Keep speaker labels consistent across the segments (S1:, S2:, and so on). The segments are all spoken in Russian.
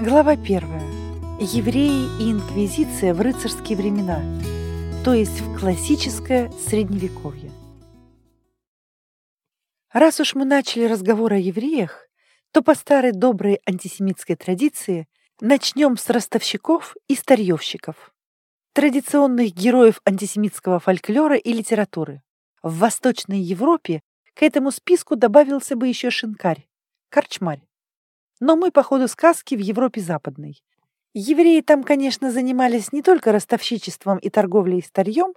S1: Глава первая. Евреи и инквизиция в рыцарские времена, то есть в классическое средневековье. Раз уж мы начали разговор о евреях, то по старой доброй антисемитской традиции начнем с ростовщиков и старьевщиков, традиционных героев антисемитского фольклора и литературы. В Восточной Европе к этому списку добавился бы еще шинкарь, корчмарь. Но мы по ходу сказки в Европе Западной. Евреи там, конечно, занимались не только ростовщичеством и торговлей старьем,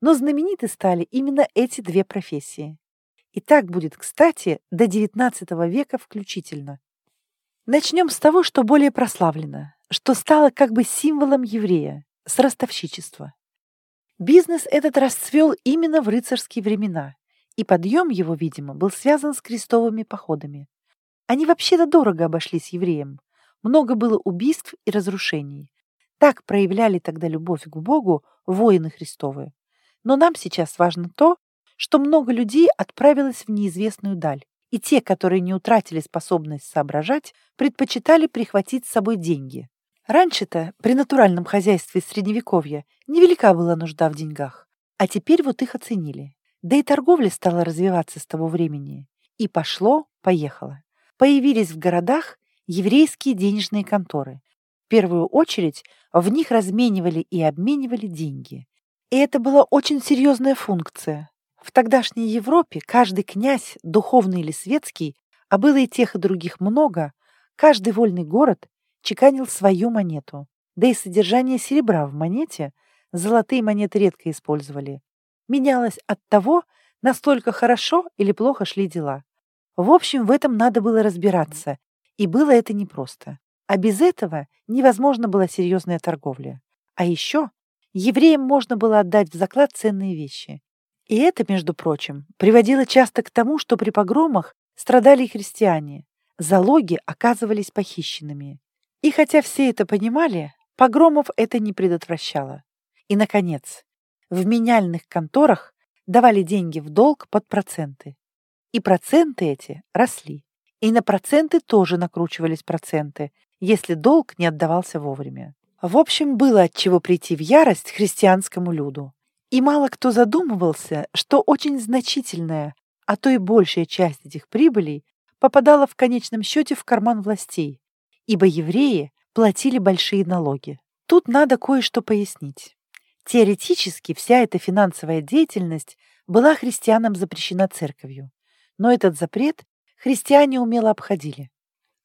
S1: но знамениты стали именно эти две профессии. И так будет, кстати, до XIX века включительно. Начнем с того, что более прославлено, что стало как бы символом еврея, с ростовщичества. Бизнес этот расцвел именно в рыцарские времена, и подъем его, видимо, был связан с крестовыми походами. Они вообще-то дорого обошлись евреям. Много было убийств и разрушений. Так проявляли тогда любовь к Богу воины Христовы. Но нам сейчас важно то, что много людей отправилось в неизвестную даль, и те, которые не утратили способность соображать, предпочитали прихватить с собой деньги. Раньше-то, при натуральном хозяйстве Средневековья, невелика была нужда в деньгах, а теперь вот их оценили. Да и торговля стала развиваться с того времени. И пошло, поехало появились в городах еврейские денежные конторы. В первую очередь в них разменивали и обменивали деньги. И это была очень серьезная функция. В тогдашней Европе каждый князь, духовный или светский, а было и тех и других много, каждый вольный город чеканил свою монету. Да и содержание серебра в монете, золотые монеты редко использовали, менялось от того, настолько хорошо или плохо шли дела. В общем, в этом надо было разбираться, и было это непросто. А без этого невозможно была серьезная торговля. А еще евреям можно было отдать в заклад ценные вещи. И это, между прочим, приводило часто к тому, что при погромах страдали и христиане. Залоги оказывались похищенными. И хотя все это понимали, погромов это не предотвращало. И, наконец, в меняльных конторах давали деньги в долг под проценты. И проценты эти росли. И на проценты тоже накручивались проценты, если долг не отдавался вовремя. В общем, было от чего прийти в ярость христианскому люду. И мало кто задумывался, что очень значительная, а то и большая часть этих прибылей попадала в конечном счете в карман властей, ибо евреи платили большие налоги. Тут надо кое-что пояснить. Теоретически вся эта финансовая деятельность была христианам запрещена церковью но этот запрет христиане умело обходили.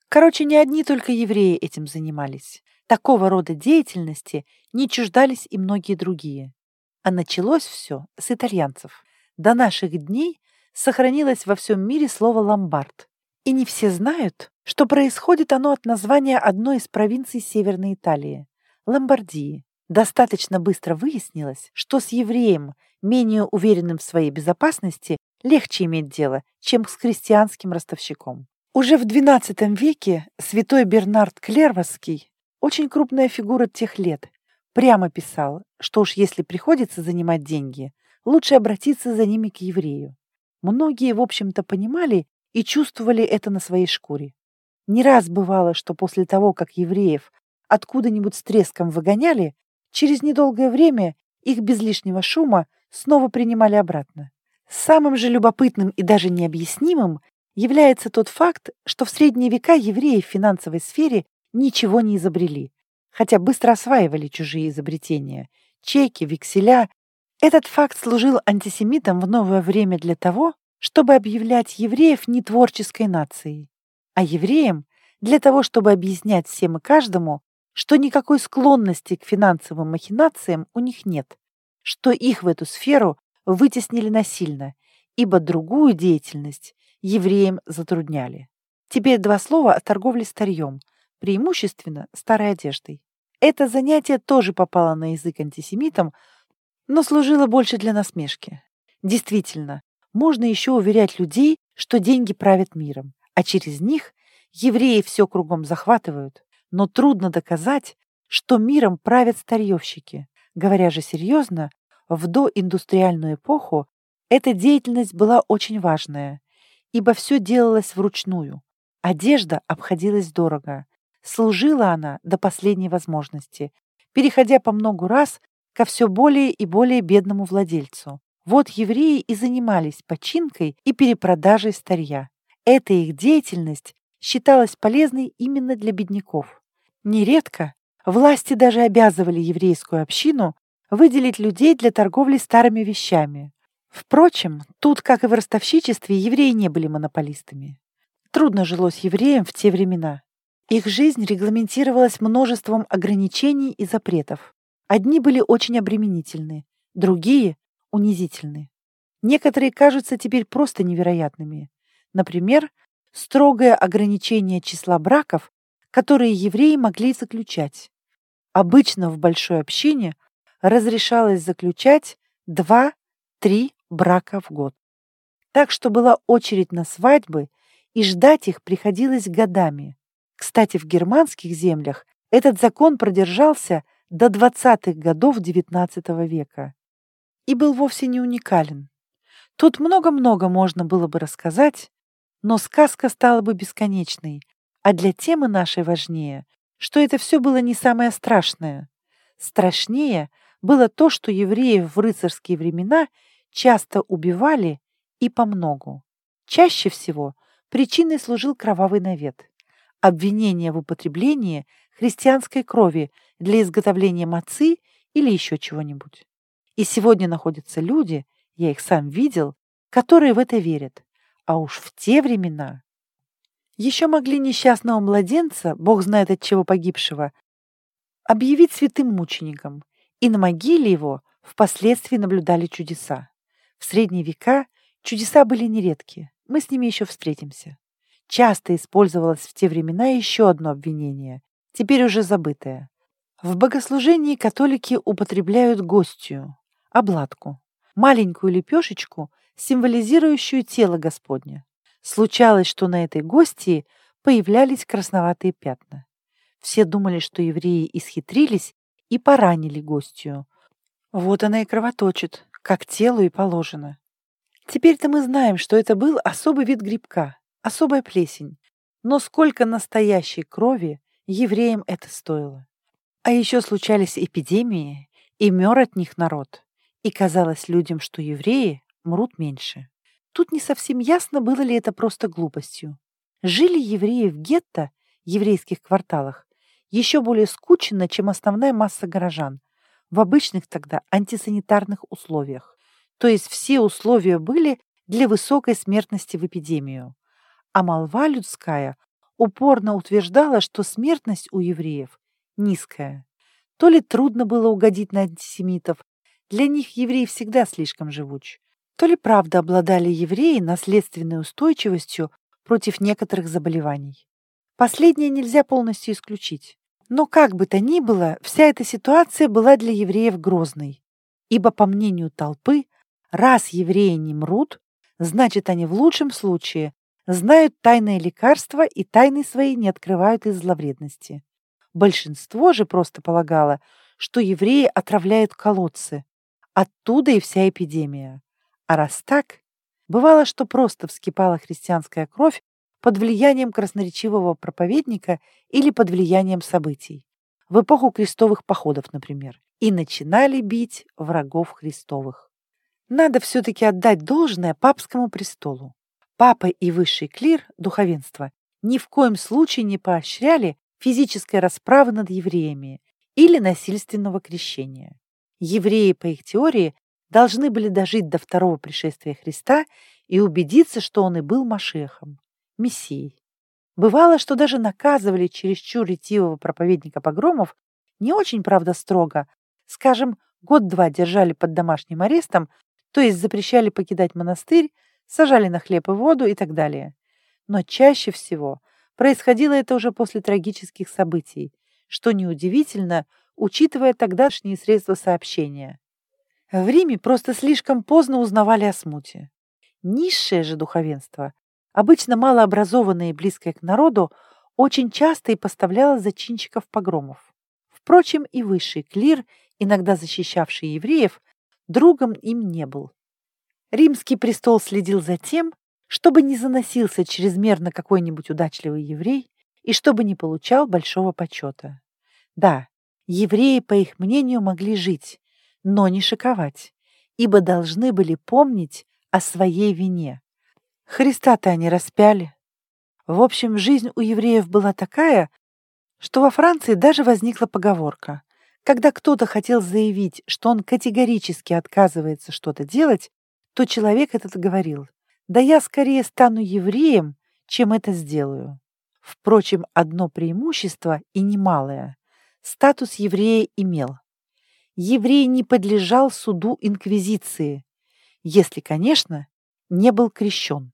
S1: Короче, не одни только евреи этим занимались. Такого рода деятельности не чуждались и многие другие. А началось все с итальянцев. До наших дней сохранилось во всем мире слово «ломбард». И не все знают, что происходит оно от названия одной из провинций Северной Италии – Ломбардии. Достаточно быстро выяснилось, что с евреем, менее уверенным в своей безопасности, легче иметь дело, чем с христианским ростовщиком. Уже в XII веке святой Бернард Клервосский, очень крупная фигура тех лет, прямо писал, что уж если приходится занимать деньги, лучше обратиться за ними к еврею. Многие, в общем-то, понимали и чувствовали это на своей шкуре. Не раз бывало, что после того, как евреев откуда-нибудь с треском выгоняли, через недолгое время их без лишнего шума снова принимали обратно. Самым же любопытным и даже необъяснимым является тот факт, что в средние века евреи в финансовой сфере ничего не изобрели, хотя быстро осваивали чужие изобретения – чеки, векселя. Этот факт служил антисемитам в новое время для того, чтобы объявлять евреев не творческой нацией, а евреям для того, чтобы объяснять всем и каждому, что никакой склонности к финансовым махинациям у них нет, что их в эту сферу вытеснили насильно, ибо другую деятельность евреям затрудняли. Теперь два слова о торговле старьем, преимущественно старой одеждой. Это занятие тоже попало на язык антисемитам, но служило больше для насмешки. Действительно, можно еще уверять людей, что деньги правят миром, а через них евреи все кругом захватывают. Но трудно доказать, что миром правят старьевщики. Говоря же серьезно, в доиндустриальную эпоху эта деятельность была очень важная, ибо все делалось вручную. Одежда обходилась дорого. Служила она до последней возможности, переходя по многу раз ко все более и более бедному владельцу. Вот евреи и занимались починкой и перепродажей старья. Эта их деятельность считалась полезной именно для бедняков. Нередко власти даже обязывали еврейскую общину выделить людей для торговли старыми вещами. Впрочем, тут, как и в ростовщичестве, евреи не были монополистами. Трудно жилось евреям в те времена. Их жизнь регламентировалась множеством ограничений и запретов. Одни были очень обременительны, другие — унизительны. Некоторые кажутся теперь просто невероятными. Например, строгое ограничение числа браков, которые евреи могли заключать. Обычно в большой общине разрешалось заключать два-три брака в год. Так что была очередь на свадьбы, и ждать их приходилось годами. Кстати, в германских землях этот закон продержался до 20-х годов XIX века и был вовсе не уникален. Тут много-много можно было бы рассказать, но сказка стала бы бесконечной, а для темы нашей важнее, что это все было не самое страшное. Страшнее было то, что евреев в рыцарские времена часто убивали и помногу. Чаще всего причиной служил кровавый навет обвинение в употреблении христианской крови для изготовления мацы или еще чего-нибудь. И сегодня находятся люди, я их сам видел, которые в это верят. А уж в те времена еще могли несчастного младенца, бог знает от чего погибшего, объявить святым мучеником, и на могиле его впоследствии наблюдали чудеса. В средние века чудеса были нередки, мы с ними еще встретимся часто использовалось в те времена еще одно обвинение, теперь уже забытое. В богослужении католики употребляют гостью, обладку, маленькую лепешечку, символизирующую тело Господня. Случалось, что на этой гостии появлялись красноватые пятна. Все думали, что евреи исхитрились и поранили гостью. Вот она и кровоточит, как телу и положено. Теперь-то мы знаем, что это был особый вид грибка, особая плесень. Но сколько настоящей крови евреям это стоило. А еще случались эпидемии, и мер от них народ. И казалось людям, что евреи мрут меньше. Тут не совсем ясно, было ли это просто глупостью. Жили евреи в гетто, еврейских кварталах, еще более скучно, чем основная масса горожан, в обычных тогда антисанитарных условиях. То есть все условия были для высокой смертности в эпидемию а молва людская упорно утверждала, что смертность у евреев низкая. То ли трудно было угодить на антисемитов, для них евреи всегда слишком живуч, то ли правда обладали евреи наследственной устойчивостью против некоторых заболеваний. Последнее нельзя полностью исключить. Но как бы то ни было, вся эта ситуация была для евреев грозной, ибо, по мнению толпы, раз евреи не мрут, значит, они в лучшем случае знают тайные лекарства и тайны свои не открывают из зловредности. Большинство же просто полагало, что евреи отравляют колодцы. Оттуда и вся эпидемия. А раз так, бывало, что просто вскипала христианская кровь под влиянием красноречивого проповедника или под влиянием событий. В эпоху крестовых походов, например. И начинали бить врагов Христовых. Надо все-таки отдать должное папскому престолу. Папа и высший клир, духовенство, ни в коем случае не поощряли физической расправы над евреями или насильственного крещения. Евреи, по их теории, должны были дожить до второго пришествия Христа и убедиться, что он и был Машехом, Мессией. Бывало, что даже наказывали чересчур ретивого проповедника погромов не очень, правда, строго. Скажем, год-два держали под домашним арестом, то есть запрещали покидать монастырь, сажали на хлеб и воду и так далее. Но чаще всего происходило это уже после трагических событий, что неудивительно, учитывая тогдашние средства сообщения. В Риме просто слишком поздно узнавали о смуте. Низшее же духовенство, обычно малообразованное и близкое к народу, очень часто и поставляло зачинщиков погромов. Впрочем, и высший клир, иногда защищавший евреев, другом им не был. Римский престол следил за тем, чтобы не заносился чрезмерно какой-нибудь удачливый еврей, и чтобы не получал большого почета. Да, евреи, по их мнению, могли жить, но не шиковать, ибо должны были помнить о своей вине. Христа-то они распяли. В общем, жизнь у евреев была такая, что во Франции даже возникла поговорка. Когда кто-то хотел заявить, что он категорически отказывается что-то делать, то человек этот говорил, «Да я скорее стану евреем, чем это сделаю». Впрочем, одно преимущество, и немалое, статус еврея имел. Еврей не подлежал суду инквизиции, если, конечно, не был крещен.